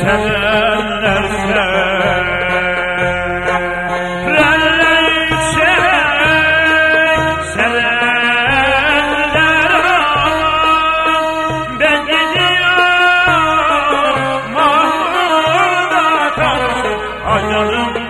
Seven. Canım